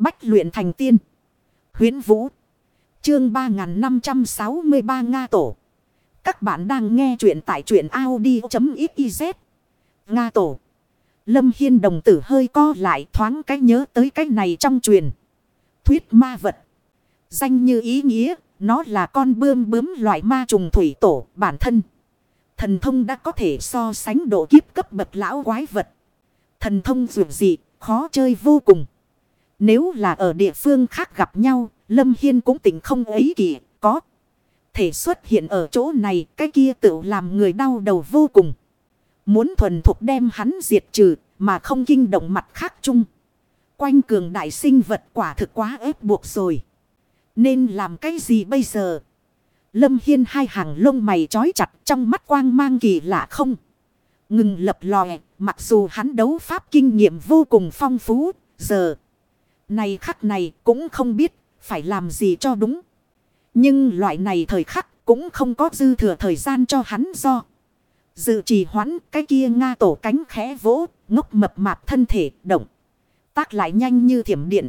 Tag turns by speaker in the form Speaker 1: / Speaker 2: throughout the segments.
Speaker 1: Bách luyện thành tiên. Huyến Vũ. Chương 3563 Nga Tổ. Các bạn đang nghe truyện tại truyện Audi.xyz. Nga Tổ. Lâm Hiên đồng tử hơi co lại thoáng cái nhớ tới cái này trong truyền. Thuyết ma vật. Danh như ý nghĩa, nó là con bươm bướm loại ma trùng thủy tổ bản thân. Thần thông đã có thể so sánh độ kiếp cấp bậc lão quái vật. Thần thông dù gì, khó chơi vô cùng. Nếu là ở địa phương khác gặp nhau, Lâm Hiên cũng tỉnh không ấy kỳ có. Thể xuất hiện ở chỗ này, cái kia tự làm người đau đầu vô cùng. Muốn thuần thục đem hắn diệt trừ, mà không kinh động mặt khác chung. Quanh cường đại sinh vật quả thực quá ép buộc rồi. Nên làm cái gì bây giờ? Lâm Hiên hai hàng lông mày trói chặt trong mắt quang mang kỳ lạ không. Ngừng lập lòe, mặc dù hắn đấu pháp kinh nghiệm vô cùng phong phú, giờ. Này khắc này cũng không biết phải làm gì cho đúng. Nhưng loại này thời khắc cũng không có dư thừa thời gian cho hắn do. Dự trì hoãn cái kia Nga tổ cánh khẽ vỗ, ngốc mập mạp thân thể động. Tác lại nhanh như thiểm điện.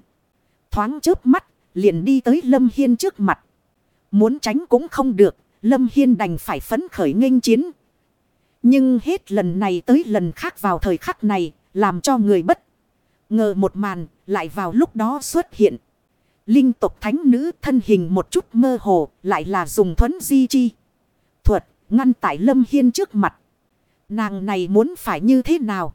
Speaker 1: Thoáng chớp mắt, liền đi tới Lâm Hiên trước mặt. Muốn tránh cũng không được, Lâm Hiên đành phải phấn khởi nghênh chiến. Nhưng hết lần này tới lần khác vào thời khắc này, làm cho người bất ngờ một màn, lại vào lúc đó xuất hiện. Linh tộc thánh nữ thân hình một chút mơ hồ, lại là dùng thuấn di chi. Thuật, ngăn tại Lâm Hiên trước mặt. Nàng này muốn phải như thế nào?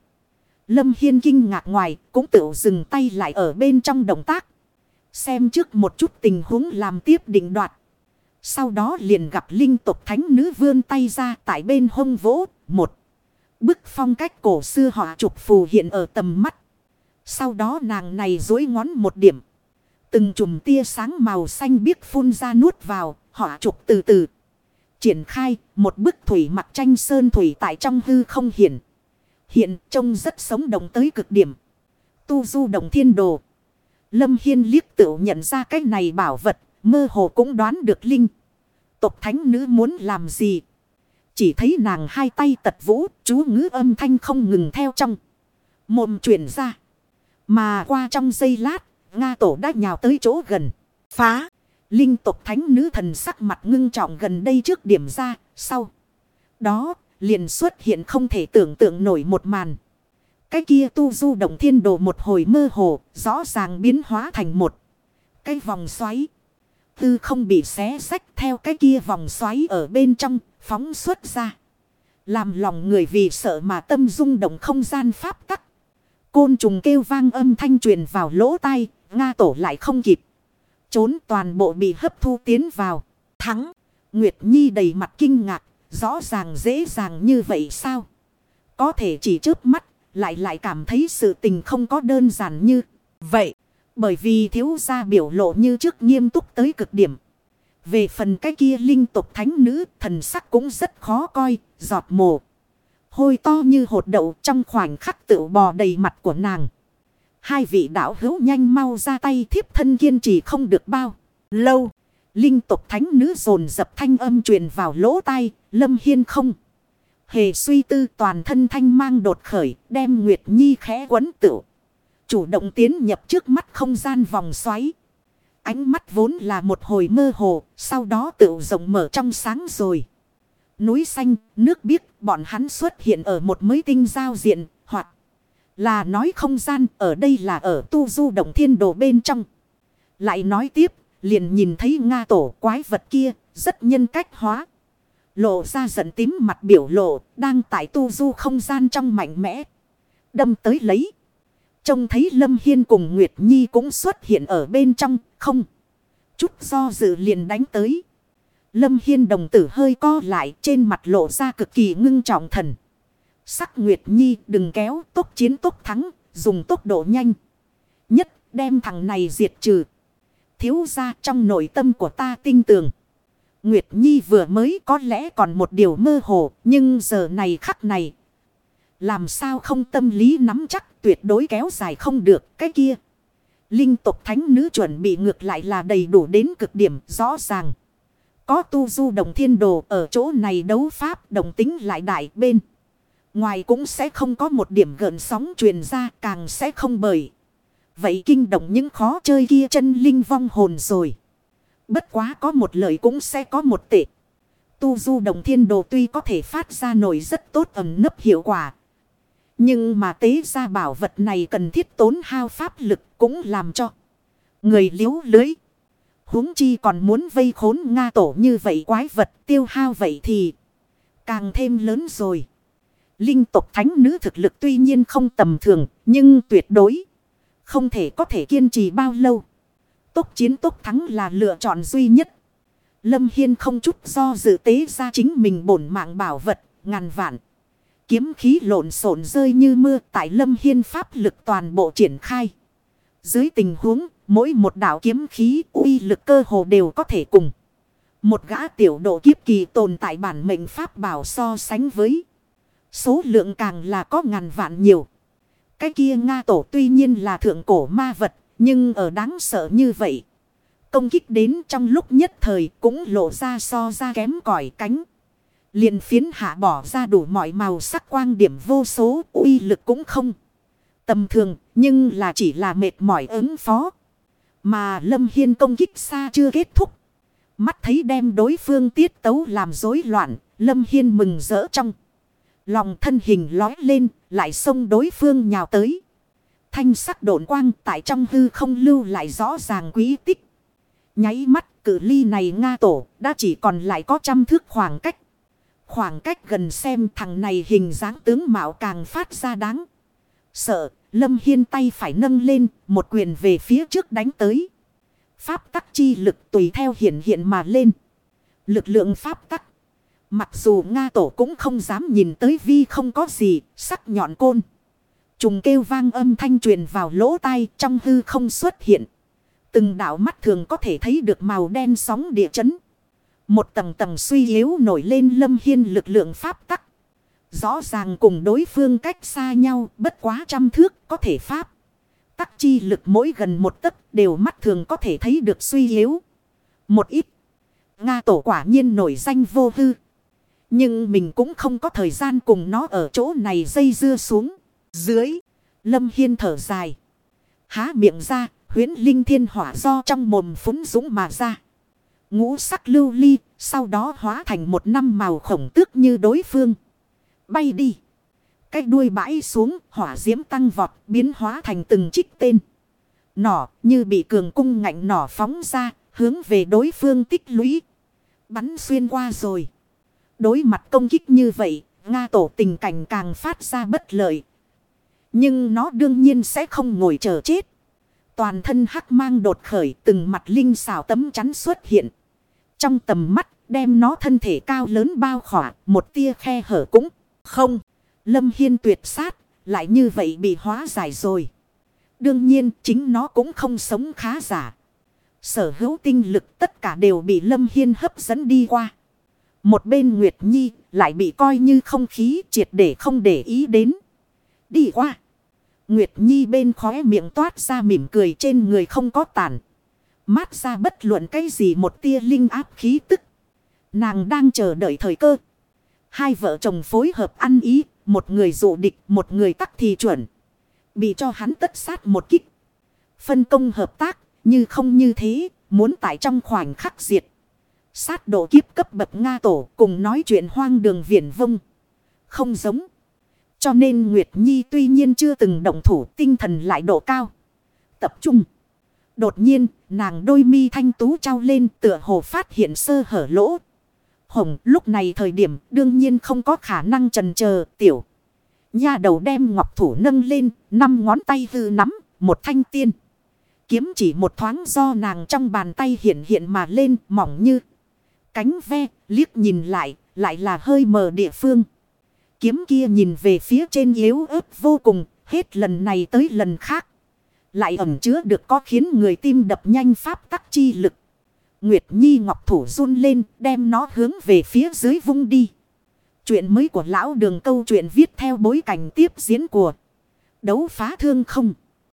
Speaker 1: Lâm Hiên kinh ngạc ngoài, cũng tự dừng tay lại ở bên trong động tác. Xem trước một chút tình huống làm tiếp định đoạt. Sau đó liền gặp linh tục thánh nữ vươn tay ra tại bên hông vỗ. Một bức phong cách cổ xưa họ trục phù hiện ở tầm mắt. Sau đó nàng này dối ngón một điểm. Từng chùm tia sáng màu xanh biếc phun ra nuốt vào. Họ trục từ từ. Triển khai một bức thủy mặt tranh sơn thủy tại trong hư không hiển. Hiện trông rất sống động tới cực điểm. Tu du động thiên đồ. Lâm Hiên liếc tựu nhận ra cái này bảo vật. Mơ hồ cũng đoán được Linh. Tộc thánh nữ muốn làm gì. Chỉ thấy nàng hai tay tật vũ. Chú ngữ âm thanh không ngừng theo trong. Mồm chuyển ra. Mà qua trong giây lát. Nga tổ đã nhào tới chỗ gần. Phá. Linh tộc thánh nữ thần sắc mặt ngưng trọng gần đây trước điểm ra. Sau. Đó liền xuất hiện không thể tưởng tượng nổi một màn. Cái kia tu du động thiên đồ một hồi mơ hồ, rõ ràng biến hóa thành một cái vòng xoáy. Tư không bị xé sách theo cái kia vòng xoáy ở bên trong, phóng xuất ra. Làm lòng người vì sợ mà tâm rung động không gian pháp tắc. Côn trùng kêu vang âm thanh truyền vào lỗ tai, Nga tổ lại không kịp. Trốn toàn bộ bị hấp thu tiến vào. Thắng, Nguyệt Nhi đầy mặt kinh ngạc, rõ ràng dễ dàng như vậy sao? Có thể chỉ trước mắt, lại lại cảm thấy sự tình không có đơn giản như vậy. Bởi vì thiếu gia biểu lộ như trước nghiêm túc tới cực điểm. Về phần cái kia linh tục thánh nữ thần sắc cũng rất khó coi, giọt mồ. Hôi to như hột đậu trong khoảnh khắc tự bò đầy mặt của nàng. Hai vị đạo hữu nhanh mau ra tay thiếp thân kiên trì không được bao. Lâu, linh tục thánh nữ dồn dập thanh âm truyền vào lỗ tai, lâm hiên không. Hề suy tư toàn thân thanh mang đột khởi, đem Nguyệt Nhi khẽ quấn tựu. Chủ động tiến nhập trước mắt không gian vòng xoáy. Ánh mắt vốn là một hồi mơ hồ, sau đó tự rộng mở trong sáng rồi. Núi xanh, nước biếc, bọn hắn xuất hiện ở một mới tinh giao diện, hoặc là nói không gian, ở đây là ở tu du động thiên đồ bên trong. Lại nói tiếp, liền nhìn thấy Nga tổ quái vật kia, rất nhân cách hóa. Lộ ra giận tím mặt biểu lộ, đang tại tu du không gian trong mạnh mẽ. Đâm tới lấy. Trông thấy Lâm Hiên cùng Nguyệt Nhi cũng xuất hiện ở bên trong, không. Chút do dự liền đánh tới. Lâm Hiên đồng tử hơi co lại trên mặt lộ ra cực kỳ ngưng trọng thần. Sắc Nguyệt Nhi đừng kéo tốc chiến tốc thắng, dùng tốc độ nhanh. Nhất đem thằng này diệt trừ. Thiếu ra trong nội tâm của ta tinh tường. Nguyệt Nhi vừa mới có lẽ còn một điều mơ hồ, nhưng giờ này khắc này. Làm sao không tâm lý nắm chắc tuyệt đối kéo dài không được cái kia. Linh tục thánh nữ chuẩn bị ngược lại là đầy đủ đến cực điểm rõ ràng. Có tu du đồng thiên đồ ở chỗ này đấu pháp đồng tính lại đại bên. Ngoài cũng sẽ không có một điểm gợn sóng truyền ra, càng sẽ không bởi. Vậy kinh động những khó chơi kia chân linh vong hồn rồi. Bất quá có một lời cũng sẽ có một tệ. Tu du đồng thiên đồ tuy có thể phát ra nổi rất tốt ẩm nấp hiệu quả. Nhưng mà tế ra bảo vật này cần thiết tốn hao pháp lực cũng làm cho người liếu lưới huống chi còn muốn vây khốn Nga tổ như vậy quái vật tiêu hao vậy thì càng thêm lớn rồi. Linh tộc thánh nữ thực lực tuy nhiên không tầm thường nhưng tuyệt đối không thể có thể kiên trì bao lâu. Tốc chiến tốc thắng là lựa chọn duy nhất. Lâm Hiên không chút do dự tế ra chính mình bổn mạng bảo vật, ngàn vạn. Kiếm khí lộn xộn rơi như mưa tại Lâm Hiên pháp lực toàn bộ triển khai. Dưới tình huống, mỗi một đạo kiếm khí uy lực cơ hồ đều có thể cùng. Một gã tiểu độ kiếp kỳ tồn tại bản mệnh pháp bảo so sánh với. Số lượng càng là có ngàn vạn nhiều. Cái kia Nga tổ tuy nhiên là thượng cổ ma vật, nhưng ở đáng sợ như vậy. Công kích đến trong lúc nhất thời cũng lộ ra so ra kém cỏi cánh. liền phiến hạ bỏ ra đủ mọi màu sắc quang điểm vô số uy lực cũng không. Tầm thường nhưng là chỉ là mệt mỏi ứng phó. Mà Lâm Hiên công kích xa chưa kết thúc. Mắt thấy đem đối phương tiết tấu làm rối loạn. Lâm Hiên mừng rỡ trong. Lòng thân hình lói lên, lại xông đối phương nhào tới. Thanh sắc độn quang tại trong hư không lưu lại rõ ràng quý tích. Nháy mắt cử ly này Nga tổ đã chỉ còn lại có trăm thước khoảng cách. Khoảng cách gần xem thằng này hình dáng tướng mạo càng phát ra đáng. Sợ, Lâm Hiên tay phải nâng lên, một quyền về phía trước đánh tới. Pháp tắc chi lực tùy theo hiện hiện mà lên. Lực lượng pháp tắc. Mặc dù Nga tổ cũng không dám nhìn tới vi không có gì, sắc nhọn côn. Trùng kêu vang âm thanh truyền vào lỗ tai trong hư không xuất hiện. Từng đảo mắt thường có thể thấy được màu đen sóng địa chấn. Một tầng tầng suy yếu nổi lên lâm hiên lực lượng pháp tắc. Rõ ràng cùng đối phương cách xa nhau, bất quá trăm thước có thể pháp. Tắc chi lực mỗi gần một tấc đều mắt thường có thể thấy được suy yếu. Một ít. Nga tổ quả nhiên nổi danh vô hư. Nhưng mình cũng không có thời gian cùng nó ở chỗ này dây dưa xuống. Dưới. Lâm Hiên thở dài. Há miệng ra. Huyến linh thiên hỏa do trong mồm phúng dũng mà ra. Ngũ sắc lưu ly. Sau đó hóa thành một năm màu khổng tước như đối phương. Bay đi. Cái đuôi bãi xuống. Hỏa diễm tăng vọt. Biến hóa thành từng trích tên. Nỏ như bị cường cung ngạnh nỏ phóng ra. Hướng về đối phương tích lũy. Bắn xuyên qua rồi. Đối mặt công kích như vậy, Nga tổ tình cảnh càng phát ra bất lợi. Nhưng nó đương nhiên sẽ không ngồi chờ chết. Toàn thân hắc mang đột khởi từng mặt linh xào tấm chắn xuất hiện. Trong tầm mắt đem nó thân thể cao lớn bao khỏa một tia khe hở cũng không. Lâm Hiên tuyệt sát, lại như vậy bị hóa giải rồi. Đương nhiên, chính nó cũng không sống khá giả. Sở hữu tinh lực tất cả đều bị Lâm Hiên hấp dẫn đi qua. Một bên Nguyệt Nhi lại bị coi như không khí triệt để không để ý đến. Đi qua. Nguyệt Nhi bên khóe miệng toát ra mỉm cười trên người không có tàn. Mát ra bất luận cái gì một tia linh áp khí tức. Nàng đang chờ đợi thời cơ. Hai vợ chồng phối hợp ăn ý. Một người dụ địch, một người tắc thì chuẩn. Bị cho hắn tất sát một kích. Phân công hợp tác, như không như thế, muốn tại trong khoảnh khắc diệt. Sát độ kiếp cấp bậc Nga tổ cùng nói chuyện hoang đường viển vông. Không giống. Cho nên Nguyệt Nhi tuy nhiên chưa từng động thủ tinh thần lại độ cao. Tập trung. Đột nhiên nàng đôi mi thanh tú trao lên tựa hồ phát hiện sơ hở lỗ. Hồng lúc này thời điểm đương nhiên không có khả năng trần chờ tiểu. Nha đầu đem ngọc thủ nâng lên, năm ngón tay hư nắm, một thanh tiên. Kiếm chỉ một thoáng do nàng trong bàn tay hiện hiện mà lên mỏng như cánh ve, liếc nhìn lại, lại là hơi mờ địa phương. Kiếm kia nhìn về phía trên yếu ớt vô cùng, hết lần này tới lần khác. Lại ẩm chứa được có khiến người tim đập nhanh pháp tắc chi lực. Nguyệt Nhi ngọc thủ run lên, đem nó hướng về phía dưới vung đi. Chuyện mới của lão đường câu chuyện viết theo bối cảnh tiếp diễn của đấu phá thương không.